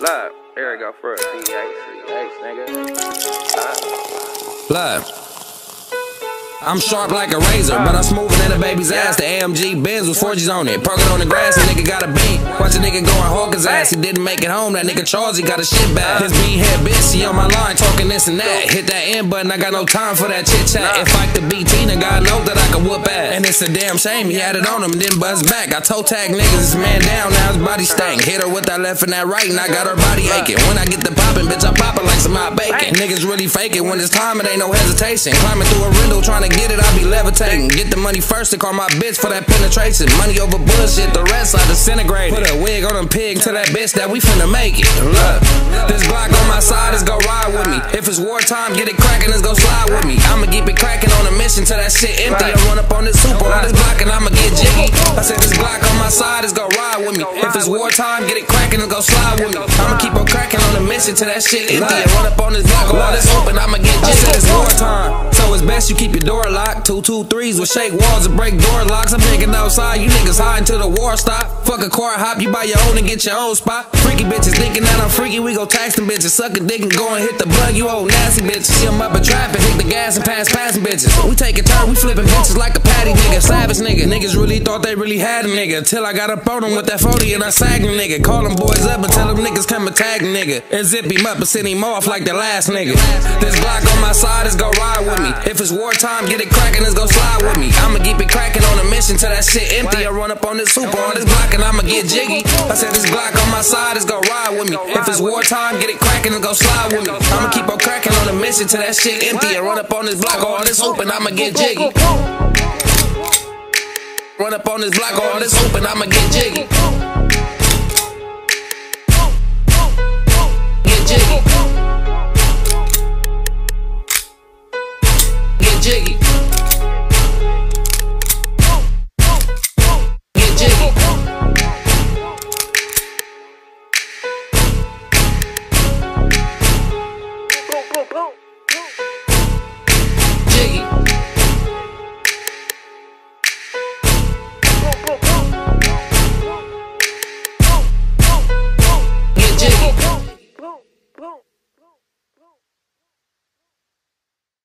Look, here we go it. C8, C8, nigga. Look. I'm sharp like a razor, but I'm smoother than a baby's ass. The AMG Benz with 4Gs on it. Parking on the grass, a nigga got a beat. Watch a nigga going hawk his ass. He didn't make it home. That nigga Charles, he got a shit bag. His bean head bitch, he on my line talking this and that. Hit that end button, I got no time for that chit chat. If I could beat Tina, God know that I could whoop ass. And it's a damn shame he had it on him, then buzz back. I toe tag niggas, this man down, body stank. Hit her with that left and that right, and I got her body aching. When I get the poppin', bitch, I pop it like some hot bacon. Niggas really fake it when it's time, it ain't no hesitation. Climbing through a window trying to get it, I be levitating. Get the money first to call my bitch for that penetration. Money over bullshit, the rest I disintegrate. Put a wig on them pig to that bitch that we finna make it. Look, this Glock on my side is go ride with me. If it's wartime, get it crackin', let's go slide with me. I'ma keep it crackin' on a mission till that shit empty. I run up on this super on this block and I'ma get jiggy. I said this Glock on my side is go ride with me. If it's wartime, get it crackin' and go slide with me. I'ma keep on crackin' on a mission till that shit empty. I run up on this block, all this open, I'ma get jiggy. I said it's wartime, so it's best you keep your door locked. Two two threes will shake walls and break door locks. I'm thinking outside, you niggas high until the war stop. Fuck a car hop, you buy your own and get your own spot. Freaky bitches thinking that I'm freaky, we go tax them bitches. Suck a dick and go and hit the bug, you old nasty bitches. See 'em up in traffic, hit the gas and pass passing bitches. We a turn, we flipping bitches like a patty nigga. Savage nigga, niggas really thought they really had a nigga. Until I got up on them with that 40 and I sagged them nigga. Call them boys up and tell them niggas come and tag nigga. And zip him up and send him off like the last nigga. This Glock on my side is go ride with me. If it's wartime, get it crackin', let's go slide with me. I'ma keep it crackin' on a mission till that shit empty. I run up on this super on this block and I'ma get jiggy. I said this Glock on my side is go ride with me. If it's wartime, get it crackin' and go slide with me. I'ma keep on crackin' on a mission till that shit empty. I run up on this block all this open, I'ma get jiggy. Run up on this block all this open, I'ma get jiggy. Jiggy. Jiggy. Jiggy. Jiggy.